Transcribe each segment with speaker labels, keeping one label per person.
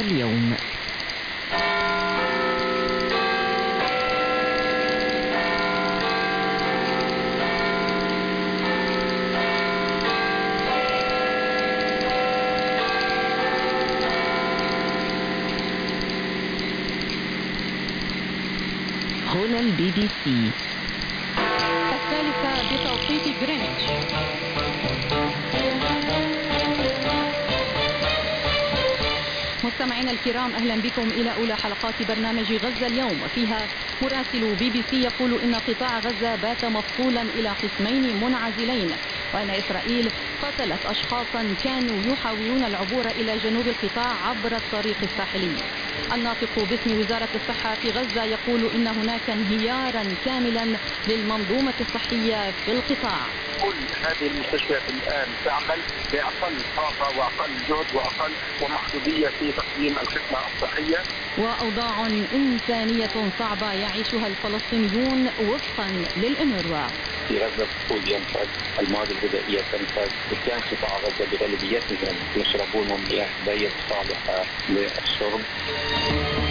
Speaker 1: اليوم. هنا البي بي سي
Speaker 2: الثالثة بتوقيت جرينتش مستمعينا الكرام أهلا بكم إلى أولى حلقات برنامج غزة اليوم. وفيها مراسل بي بي سي يقول إن قطاع غزة بات مفصولا إلى قسمين منعزلين. وإن إسرائيل قتلت اشخاصا كانوا يحاولون العبور إلى جنوب القطاع عبر الطريق الساحلي. الناطق باسم وزارة الصحة في غزة يقول إن هناك انهيارا كاملا للمنظومة الصحية في القطاع.
Speaker 3: كل هذه المستشفيات الآن تعمل بأقل طاقة وأقل جهد وأقل ومحدودية في تقديم الخدمة الصحية.
Speaker 2: وأوضاع إنسانية صعبة يعيشها الفلسطينيون وفقا للأنروا
Speaker 3: في غزه الطفول ينفذ المواد الغذائية تنفذ سكان قطاع غزه بغالبيتهم يشربون مياه غير صالحه للشرب.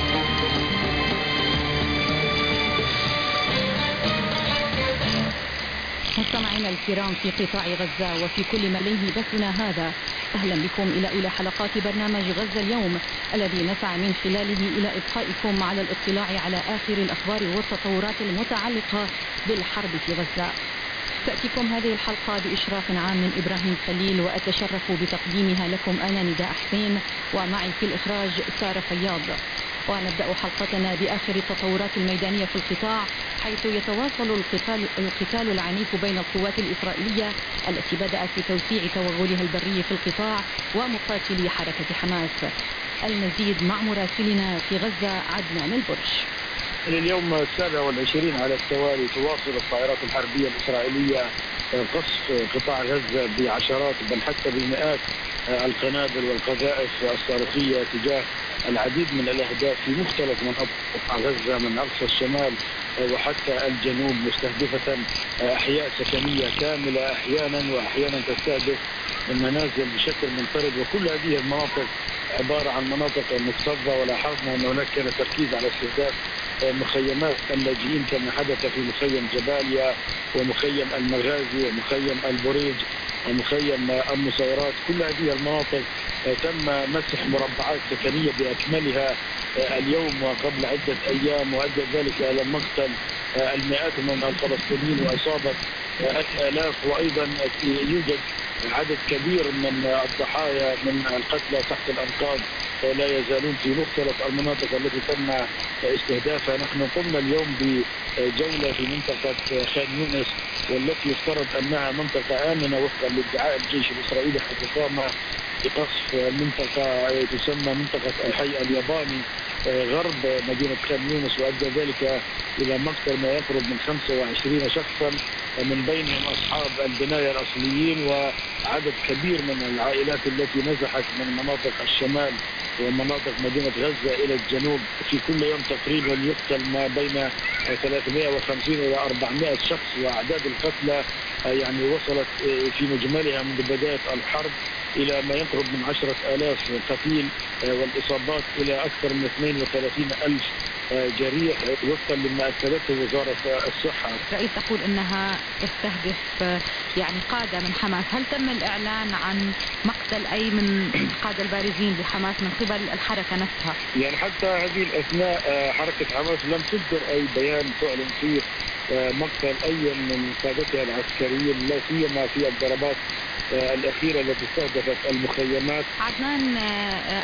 Speaker 2: مستمعينا الكرام في قطاع غزة وفي كل ما إليه بثنا هذا. أهلا بكم إلى أولى حلقات برنامج غزة اليوم الذي نسعى من خلاله إلى إبقائكم على الاطلاع على آخر الأخبار والتطورات المتعلقة بالحرب في غزة. تأتيكم هذه الحلقة بإشراف عام من إبراهيم خليل وأتشرف بتقديمها لكم أنا نداء حسين ومعي في الإخراج سارة فياض. ونبدأ حلقتنا بآخر التطورات الميدانية في القطاع حيث يتواصل القتال, القتال العنيف بين القوات الإسرائيلية التي بدأت بتوسيع توغلها البري في القطاع ومقاتلي حركة حماس. المزيد مع مراسلنا في غزة عدنان البرش
Speaker 4: اليوم السابع والعشرين على التوالي تواصل الطائرات الحربية الإسرائيلية قصف قطاع غزة بعشرات بل حتى بمئات القنابل والقذائف الصاروخية تجاه العديد من الأهداف في مختلف مناطق غزة من أقصى الشمال وحتى الجنوب مستهدفة أحياء سكنية كاملة أحيانا وأحيانا تستهدف المنازل بشكل منفرد. وكل هذه المناطق عبارة عن مناطق مكتظة ولاحظنا أن هناك كان تركيز على استهداف مخيمات اللاجئين كما حدث في مخيم جباليا ومخيم المغازي ومخيم البريج ومخيم النصيرات كل هذه المناطق تم مسح مربعات سكنية بأكملها اليوم وقبل عدة أيام وأدى ذلك إلى مقتل المئات من الفلسطينيين. وإصابة الآلاف وأيضا يوجد عدد كبير من الضحايا من القتلى تحت الأنقاض لا يزالون في مختلف المناطق التي تم استهدافها. نحن قمنا اليوم بجولة في منطقة خان يونس والتي يفترض أنها منطقة آمنة وفقا لادعاء الجيش الإسرائيلي حيث قام بقصف منطقة تسمى منطقة الحي الياباني غرب مدينة خان يونس وأدى ذلك إلى مقتل ما يقرب من 25 شخصا من بينهم أصحاب البناية الأصليين وعدد كبير من العائلات التي نزحت من مناطق الشمال ومناطق مدينة غزة إلى الجنوب. في كل يوم تقريبا يقتل ما بين 350 إلى 400 شخص وأعداد القتلى يعني وصلت في مجملها منذ بداية الحرب. إلى ما يقرب من عشرة آلاف قتيل والإصابات إلى أكثر من 32 ألف جريح وفقا لما أكدته وزارة الصحة.
Speaker 2: إسرائيل تقول أنها تستهدف يعني قادة من حماس. هل تم الإعلان عن مقتل أي من قادة البارزين لحماس من قبل الحركة نفسها؟
Speaker 4: يعني حتى هذه الأثناء حركة حماس لم تصدر أي بيان تعلن فيه. مقتل أي من قادتها العسكريين لا سيما في الضربات الأخيرة التي استهدفت المخيمات.
Speaker 2: عدنان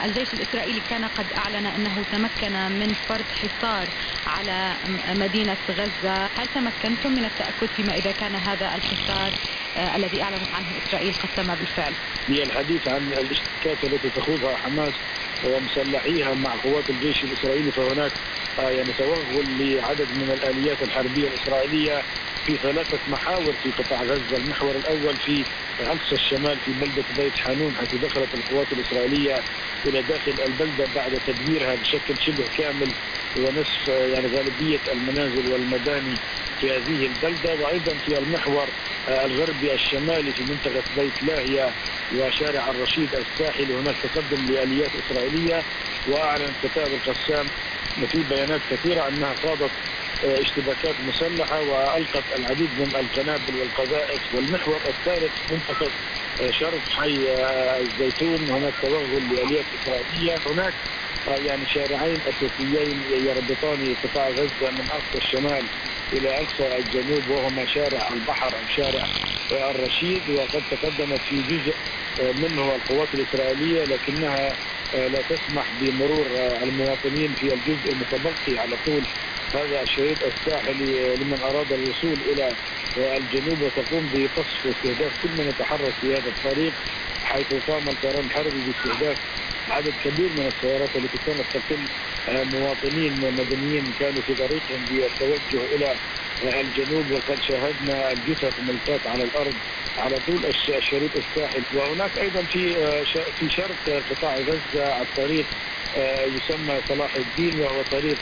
Speaker 2: الجيش الإسرائيلي كان قد أعلن أنه تمكن من فرض حصار على مدينة غزة. هل تمكنتم من التأكد فيما إذا كان هذا الحصار الذي أعلنت عنه إسرائيل قد تم بالفعل؟
Speaker 4: هي الحديث عن الاشتباكات التي تخوضها حماس ومسلحيها مع قوات الجيش الإسرائيلي فهناك يعني توغل لعدد من الآليات الحربية الإسرائيلية في ثلاثة محاور في قطاع غزة. المحور الأول في أقصى الشمال في بلدة بيت حانون حيث دخلت القوات الإسرائيلية إلى داخل البلدة بعد تدميرها بشكل شبه كامل ونصف يعني غالبية المنازل والمباني في هذه البلدة وأيضا في المحور الغربي الشمالي في منطقة بيت لاهيا وشارع الرشيد الساحلي. هناك تقدم لآليات إسرائيلية وأعلن كتاب القسام في بيانات كثيرة أنها خاضت اشتباكات مسلحة وألقت العديد من القنابل والقذائف والمحور الثالث منطقة شرق حي الزيتون هناك توغل لآليات إسرائيلية. هناك يعني شارعين أساسيين يربطان قطاع غزة من أقصى الشمال إلى أقصى الجنوب وهما شارع البحر أو شارع الرشيد. وقد تقدمت في جزء منه القوات الإسرائيلية لكنها لا تسمح بمرور المواطنين في الجزء المتبقي على طول. هذا الشريط الساحلي لمن أراد الوصول إلى الجنوب وتقوم بقصف واستهداف كل من يتحرك في هذا الطريق حيث قام الطيران الحربي باستهداف عدد كبير من السيارات التي كانت تقل. مواطنين مدنيين كانوا في طريقهم بالتوجه إلى الجنوب وقد شاهدنا الجثث ملقاة على الأرض على طول الشريط الساحل. وهناك أيضا في في شرق قطاع غزة على الطريق يسمى صلاح الدين وهو طريق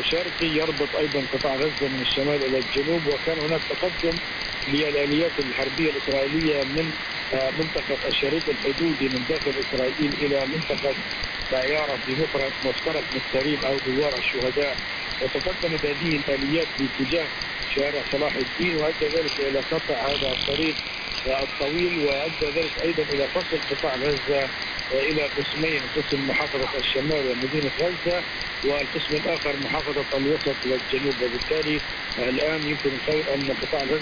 Speaker 4: شرقي يربط أيضا قطاع غزة من الشمال إلى الجنوب. وكان هناك تقدم للآليات الحربية الإسرائيلية من منطقة الشريط الحدودي من داخل إسرائيل إلى منطقة دائره بمفرق مفترق أو دوار الشهداء. وتقدمت هذه الآليات باتجاه شارع صلاح الدين وأدى ذلك إلى قطع هذا الطريق الطويل وأدى ذلك أيضا إلى فصل قطاع غزة إلى قسمين قسم محافظة الشمال ومدينة غزة والقسم الآخر محافظة الوسط والجنوب. وبالتالي الآن يمكن القول أن قطاع غزة